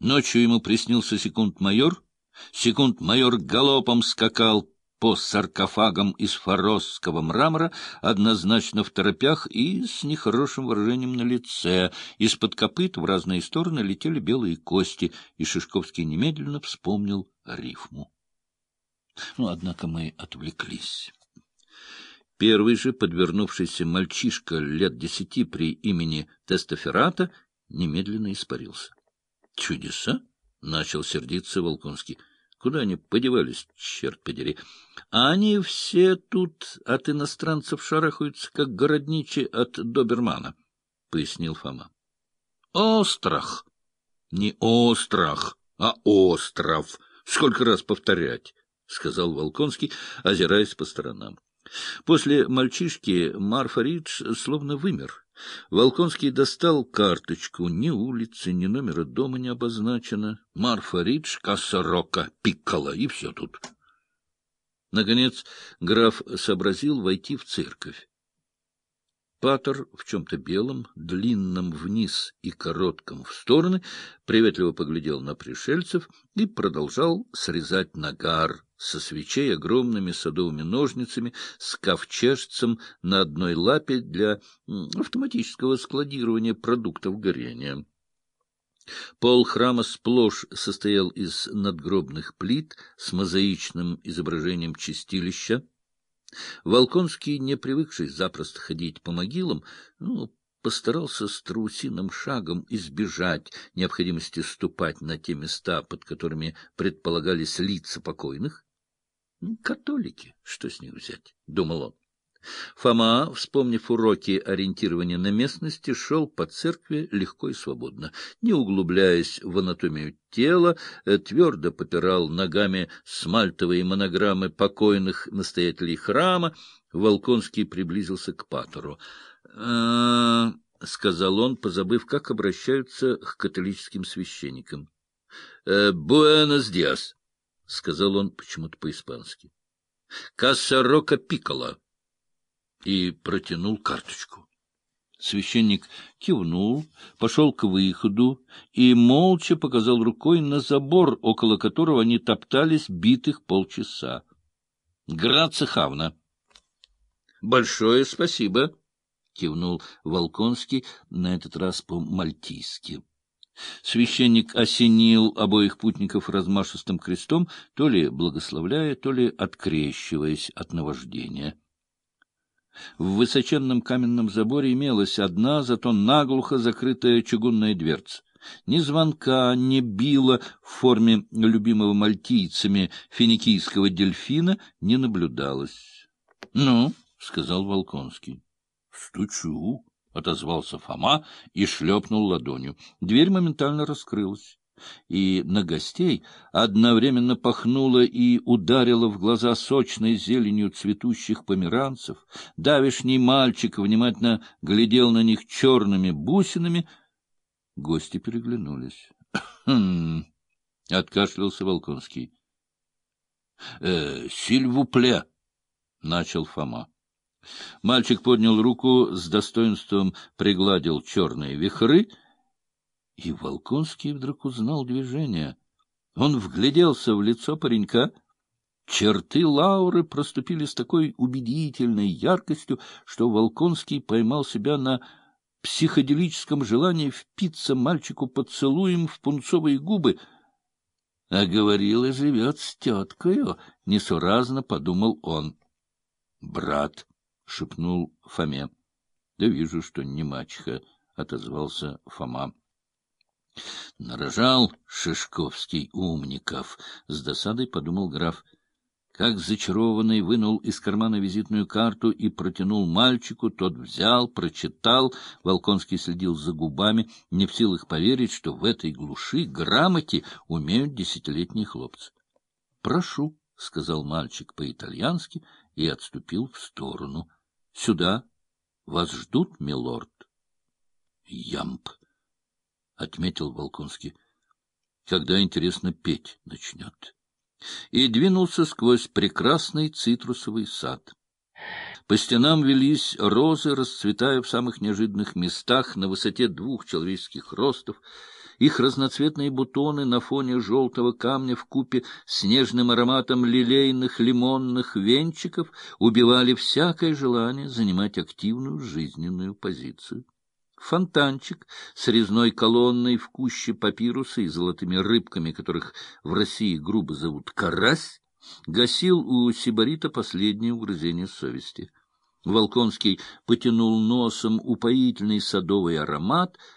Ночью ему приснился секунд-майор. Секунд-майор галопом скакал по саркофагам из форосского мрамора, однозначно в торопях и с нехорошим выражением на лице. Из-под копыт в разные стороны летели белые кости, и Шишковский немедленно вспомнил рифму. Ну, однако мы отвлеклись. Первый же подвернувшийся мальчишка лет десяти при имени Тестоферата немедленно испарился. — Чудеса? — начал сердиться Волконский. — Куда они подевались, черт подери? А они все тут от иностранцев шарахаются, как городничи от добермана, — пояснил Фома. — Острах! Не острах, а остров! Сколько раз повторять? — сказал Волконский, озираясь по сторонам. После мальчишки Марфа Ридж словно вымер. Волконский достал карточку. Ни улицы, ни номера дома не обозначено. Марфа Ридж, касса Рока, Пиккола, и все тут. Наконец граф сообразил войти в церковь. Патер в чем-то белом, длинном вниз и коротком в стороны, приветливо поглядел на пришельцев и продолжал срезать нагар со свечей огромными садовыми ножницами с ковчежцем на одной лапе для автоматического складирования продуктов горения. Пол храма сплошь состоял из надгробных плит с мозаичным изображением чистилища, Волконский, не привыкший запросто ходить по могилам, ну, постарался страусиным шагом избежать необходимости ступать на те места, под которыми предполагались лица покойных. «Католики, что с них взять?» — думал он. Фома, вспомнив уроки ориентирования на местности, шел по церкви легко и свободно. Не углубляясь в анатомию тела, э, твердо попирал ногами смальтовые монограммы покойных настоятелей храма. Волконский приблизился к патору. «Э, — сказал он, позабыв, как обращаются к католическим священникам. «Э, — Буэнос диас, — сказал он почему-то по-испански. — Кассарока пикола и протянул карточку. Священник кивнул, пошел к выходу и молча показал рукой на забор, около которого они топтались битых полчаса. — Грация Хавна. — Большое спасибо, — кивнул Волконский, на этот раз по-мальтийски. Священник осенил обоих путников размашистым крестом, то ли благословляя, то ли открещиваясь от наваждения. В высоченном каменном заборе имелась одна, зато наглухо закрытая чугунная дверца. Ни звонка, ни била в форме любимого мальтийцами финикийского дельфина не наблюдалось. — Ну, — сказал Волконский. — Стучу, — отозвался Фома и шлепнул ладонью. Дверь моментально раскрылась и на гостей одновременно пахнуло и ударило в глаза сочной зеленью цветущих померанцев. Давишний мальчик внимательно глядел на них черными бусинами. Гости переглянулись. «Хм!» — откашлялся Волконский. «Э, «Сильвупле!» — начал Фома. Мальчик поднял руку, с достоинством пригладил черные вихры — и Волконский вдруг узнал движение. Он вгляделся в лицо паренька. Черты Лауры проступили с такой убедительной яркостью, что Волконский поймал себя на психоделическом желании впиться мальчику поцелуем в пунцовые губы. А говорила, живет с теткою, — несуразно подумал он. — Брат, — шепнул Фоме. — Да вижу, что не мачеха, — отозвался Фома. Нарожал Шишковский умников, — с досадой подумал граф. Как зачарованный вынул из кармана визитную карту и протянул мальчику, тот взял, прочитал. Волконский следил за губами, не в силах поверить, что в этой глуши грамоте умеют десятилетние хлопцы. — Прошу, — сказал мальчик по-итальянски и отступил в сторону. — Сюда. Вас ждут, милорд? — Ямп, — отметил Волконский. — Когда, интересно, петь начнет. И двинулся сквозь прекрасный цитрусовый сад. По стенам велись розы, расцветая в самых неожиданных местах на высоте двух человеческих ростов. Их разноцветные бутоны на фоне желтого камня в купе с нежным ароматом лилейных лимонных венчиков убивали всякое желание занимать активную жизненную позицию. Фонтанчик с резной колонной в куще папируса и золотыми рыбками, которых в России грубо зовут карась, гасил у сибарита последнее угрызение совести. Волконский потянул носом упоительный садовый аромат —